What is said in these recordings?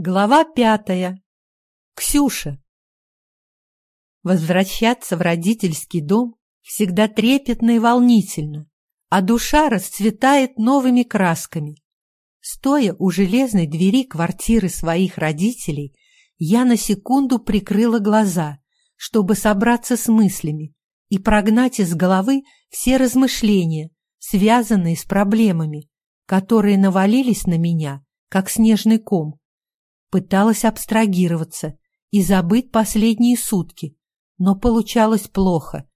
Глава пятая. Ксюша. Возвращаться в родительский дом всегда трепетно и волнительно, а душа расцветает новыми красками. Стоя у железной двери квартиры своих родителей, я на секунду прикрыла глаза, чтобы собраться с мыслями и прогнать из головы все размышления, связанные с проблемами, которые навалились на меня, как снежный ком Пыталась абстрагироваться и забыть последние сутки, но получалось плохо.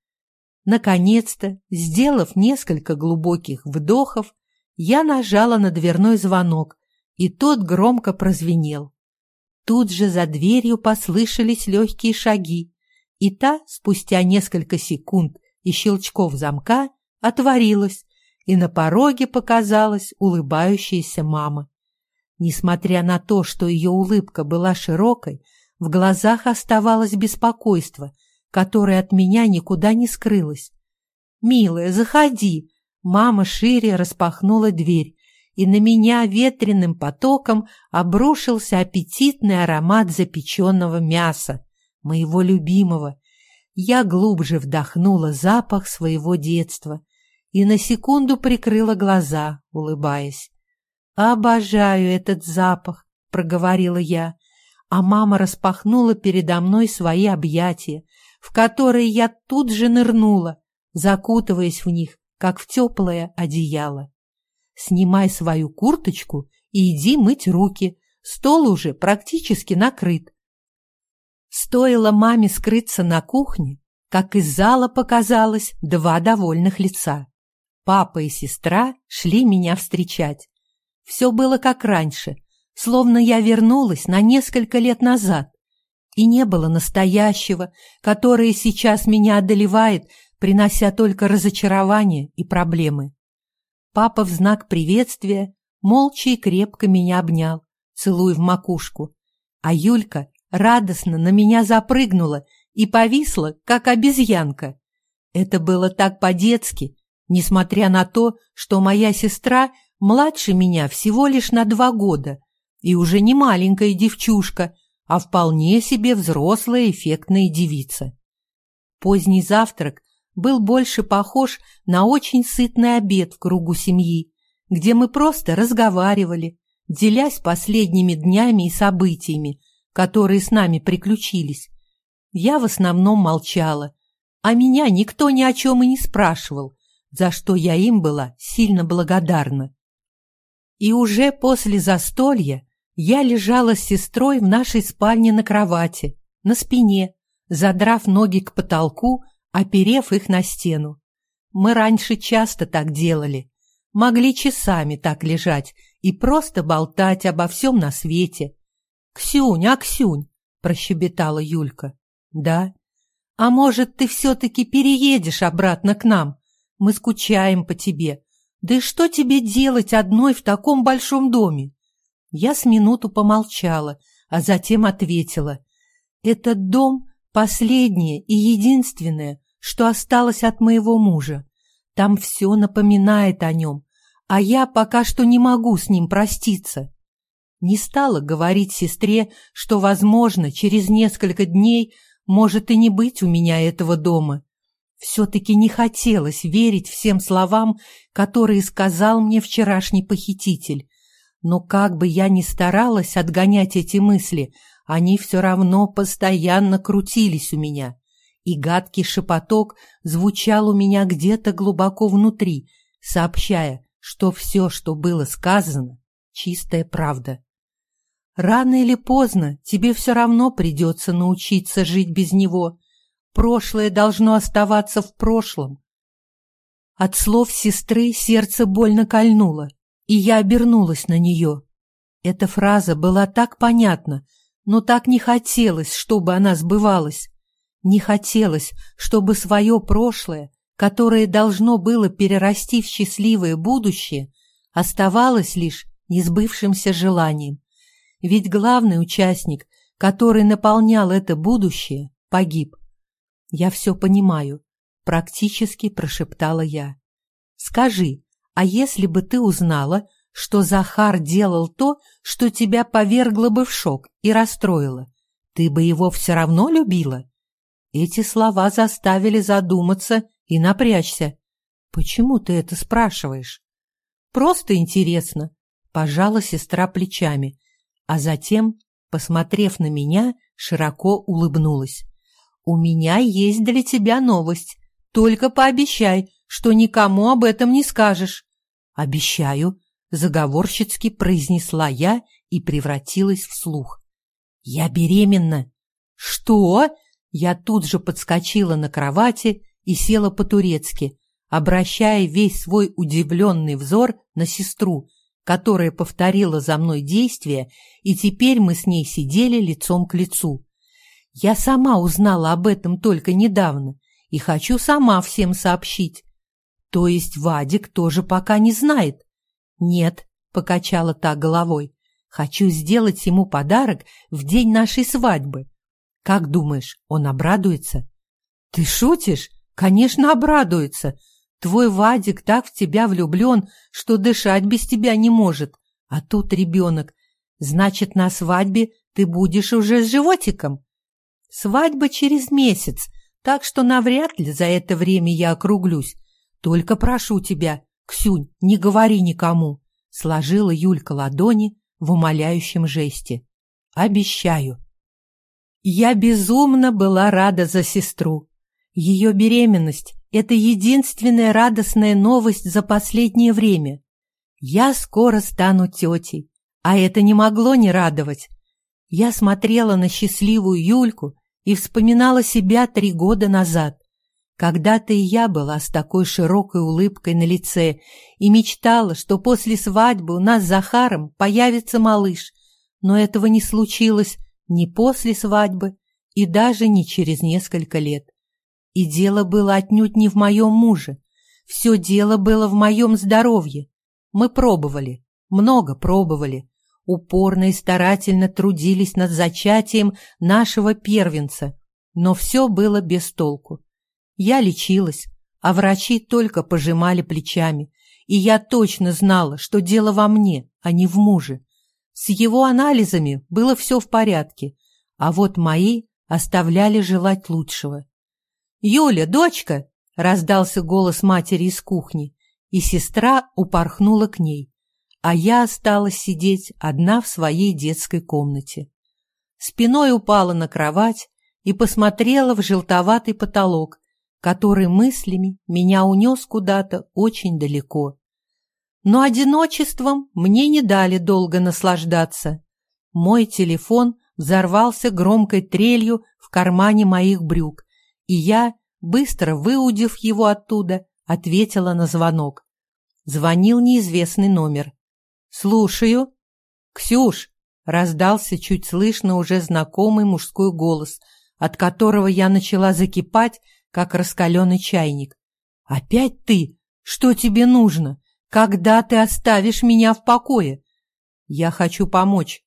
Наконец-то, сделав несколько глубоких вдохов, я нажала на дверной звонок, и тот громко прозвенел. Тут же за дверью послышались легкие шаги, и та, спустя несколько секунд и щелчков замка, отворилась, и на пороге показалась улыбающаяся мама. Несмотря на то, что ее улыбка была широкой, в глазах оставалось беспокойство, которое от меня никуда не скрылось. «Милая, заходи!» Мама шире распахнула дверь, и на меня ветреным потоком обрушился аппетитный аромат запеченного мяса, моего любимого. Я глубже вдохнула запах своего детства и на секунду прикрыла глаза, улыбаясь. «Обожаю этот запах», — проговорила я, а мама распахнула передо мной свои объятия, в которые я тут же нырнула, закутываясь в них, как в теплое одеяло. «Снимай свою курточку и иди мыть руки, стол уже практически накрыт». Стоило маме скрыться на кухне, как из зала показалось два довольных лица. Папа и сестра шли меня встречать. Все было как раньше, словно я вернулась на несколько лет назад. И не было настоящего, которое сейчас меня одолевает, принося только разочарование и проблемы. Папа в знак приветствия молча и крепко меня обнял, целуя в макушку, а Юлька радостно на меня запрыгнула и повисла, как обезьянка. Это было так по-детски, несмотря на то, что моя сестра младше меня всего лишь на два года и уже не маленькая девчушка, а вполне себе взрослая эффектная девица. Поздний завтрак был больше похож на очень сытный обед в кругу семьи, где мы просто разговаривали, делясь последними днями и событиями, которые с нами приключились. Я в основном молчала, а меня никто ни о чем и не спрашивал, за что я им была сильно благодарна. И уже после застолья я лежала с сестрой в нашей спальне на кровати, на спине, задрав ноги к потолку, оперев их на стену. Мы раньше часто так делали, могли часами так лежать и просто болтать обо всем на свете. «Ксюнь, а Ксюнь!» — прощебетала Юлька. «Да? А может, ты все-таки переедешь обратно к нам? Мы скучаем по тебе, да и что тебе делать одной в таком большом доме? Я с минуту помолчала, а затем ответила. Этот дом — последнее и единственное, что осталось от моего мужа. Там все напоминает о нем, а я пока что не могу с ним проститься. Не стала говорить сестре, что, возможно, через несколько дней может и не быть у меня этого дома, все-таки не хотелось верить всем словам, которые сказал мне вчерашний похититель. Но как бы я ни старалась отгонять эти мысли, они все равно постоянно крутились у меня. И гадкий шепоток звучал у меня где-то глубоко внутри, сообщая, что все, что было сказано, чистая правда. Рано или поздно тебе все равно придется научиться жить без него, Прошлое должно оставаться в прошлом. От слов сестры сердце больно кольнуло, и я обернулась на нее. Эта фраза была так понятна, но так не хотелось, чтобы она сбывалась. Не хотелось, чтобы свое прошлое, которое должно было перерасти в счастливое будущее, оставалось лишь несбывшимся желанием. Ведь главный участник, который наполнял это будущее, погиб. «Я все понимаю», — практически прошептала я. «Скажи, а если бы ты узнала, что Захар делал то, что тебя повергло бы в шок и расстроило, ты бы его все равно любила? Эти слова заставили задуматься и напрячься. Почему ты это спрашиваешь? Просто интересно, пожала сестра плечами, а затем, посмотрев на меня, широко улыбнулась. У меня есть для тебя новость. Только пообещай, что никому об этом не скажешь. Обещаю, заговорщицки произнесла я и превратилась в слух. Я беременна. Что? Я тут же подскочила на кровати и села по-турецки, обращая весь свой удивленный взор на сестру, которая повторила за мной действия, и теперь мы с ней сидели лицом к лицу. Я сама узнала об этом только недавно и хочу сама всем сообщить. То есть Вадик тоже пока не знает? Нет, покачала та головой. Хочу сделать ему подарок в день нашей свадьбы. Как думаешь, он обрадуется? Ты шутишь? Конечно, обрадуется. Твой Вадик так в тебя влюблен, что дышать без тебя не может. А тут ребенок. Значит, на свадьбе ты будешь уже с животиком. Свадьба через месяц, так что навряд ли за это время я округлюсь. Только прошу тебя, Ксюнь, не говори никому. Сложила Юлька ладони в умоляющем жесте. Обещаю. Я безумно была рада за сестру. Ее беременность – это единственная радостная новость за последнее время. Я скоро стану тетей, а это не могло не радовать. Я смотрела на счастливую Юльку и вспоминала себя три года назад. Когда-то и я была с такой широкой улыбкой на лице и мечтала, что после свадьбы у нас с Захаром появится малыш, но этого не случилось ни после свадьбы и даже не через несколько лет. И дело было отнюдь не в моем муже. Все дело было в моем здоровье. Мы пробовали, много пробовали, упорно и старательно трудились над зачатием нашего первенца, но все было без толку. Я лечилась, а врачи только пожимали плечами, и я точно знала, что дело во мне, а не в муже. С его анализами было все в порядке, а вот мои оставляли желать лучшего. «Юля, дочка!» — раздался голос матери из кухни, и сестра упорхнула к ней, а я осталась сидеть одна в своей детской комнате. Спиной упала на кровать и посмотрела в желтоватый потолок, который мыслями меня унес куда-то очень далеко. Но одиночеством мне не дали долго наслаждаться. Мой телефон взорвался громкой трелью в кармане моих брюк, и я, быстро выудив его оттуда, ответила на звонок. Звонил неизвестный номер. «Слушаю». «Ксюш!» — раздался чуть слышно уже знакомый мужской голос, от которого я начала закипать, как раскаленный чайник. «Опять ты? Что тебе нужно?» Когда ты оставишь меня в покое? Я хочу помочь.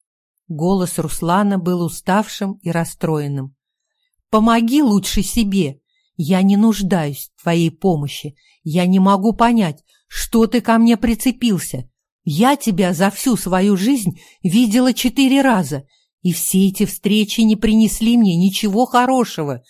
Голос Руслана был уставшим и расстроенным. Помоги лучше себе. Я не нуждаюсь в твоей помощи. Я не могу понять, что ты ко мне прицепился. Я тебя за всю свою жизнь видела четыре раза, и все эти встречи не принесли мне ничего хорошего.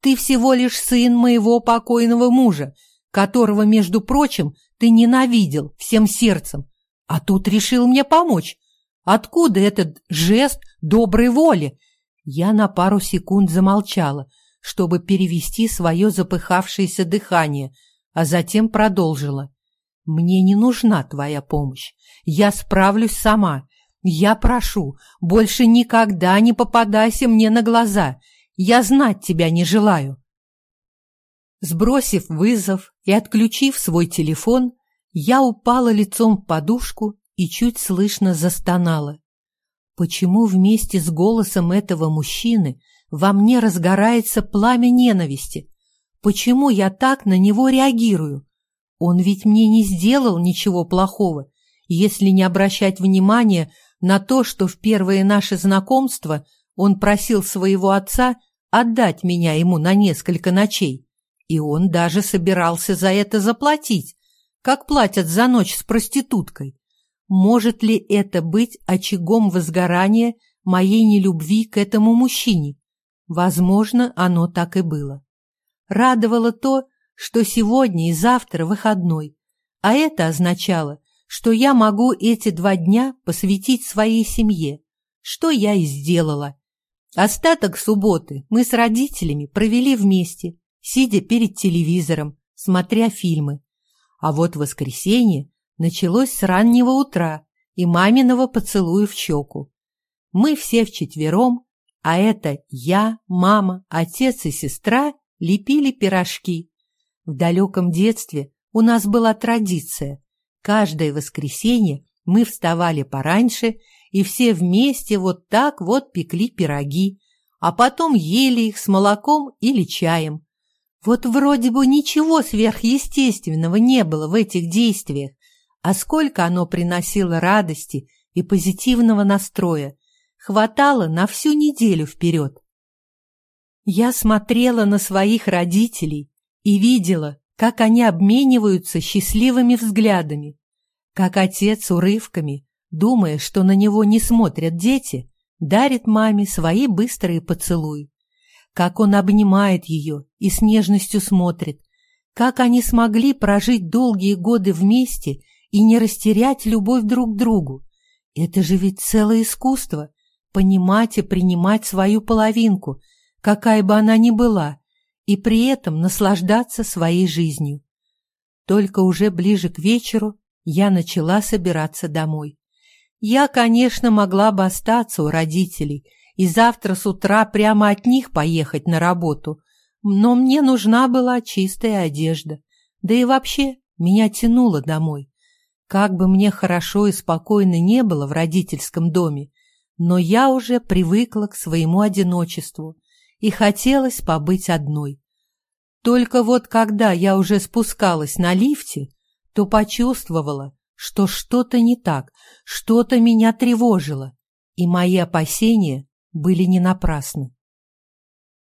Ты всего лишь сын моего покойного мужа, которого, между прочим, ты ненавидел всем сердцем, а тут решил мне помочь. Откуда этот жест доброй воли? Я на пару секунд замолчала, чтобы перевести свое запыхавшееся дыхание, а затем продолжила. «Мне не нужна твоя помощь. Я справлюсь сама. Я прошу, больше никогда не попадайся мне на глаза. Я знать тебя не желаю». Сбросив вызов и отключив свой телефон, я упала лицом в подушку и чуть слышно застонала. Почему вместе с голосом этого мужчины во мне разгорается пламя ненависти? Почему я так на него реагирую? Он ведь мне не сделал ничего плохого, если не обращать внимания на то, что в первое наше знакомство он просил своего отца отдать меня ему на несколько ночей. И он даже собирался за это заплатить, как платят за ночь с проституткой. Может ли это быть очагом возгорания моей нелюбви к этому мужчине? Возможно, оно так и было. Радовало то, что сегодня и завтра выходной, а это означало, что я могу эти два дня посвятить своей семье, что я и сделала. Остаток субботы мы с родителями провели вместе, сидя перед телевизором, смотря фильмы. А вот воскресенье началось с раннего утра и маминого поцелуя в щеку. Мы все вчетвером, а это я, мама, отец и сестра, лепили пирожки. В далеком детстве у нас была традиция. Каждое воскресенье мы вставали пораньше и все вместе вот так вот пекли пироги, а потом ели их с молоком или чаем. Вот вроде бы ничего сверхъестественного не было в этих действиях, а сколько оно приносило радости и позитивного настроя, хватало на всю неделю вперед. Я смотрела на своих родителей и видела, как они обмениваются счастливыми взглядами, как отец урывками, думая, что на него не смотрят дети, дарит маме свои быстрые поцелуи, как он обнимает ее и с нежностью смотрит, как они смогли прожить долгие годы вместе и не растерять любовь друг к другу. Это же ведь целое искусство — понимать и принимать свою половинку, какая бы она ни была, и при этом наслаждаться своей жизнью. Только уже ближе к вечеру я начала собираться домой. Я, конечно, могла бы остаться у родителей и завтра с утра прямо от них поехать на работу, но мне нужна была чистая одежда. Да и вообще меня тянуло домой. Как бы мне хорошо и спокойно не было в родительском доме, но я уже привыкла к своему одиночеству и хотелось побыть одной. Только вот когда я уже спускалась на лифте, то почувствовала, что что-то не так, что-то меня тревожило, и мои опасения были не напрасны.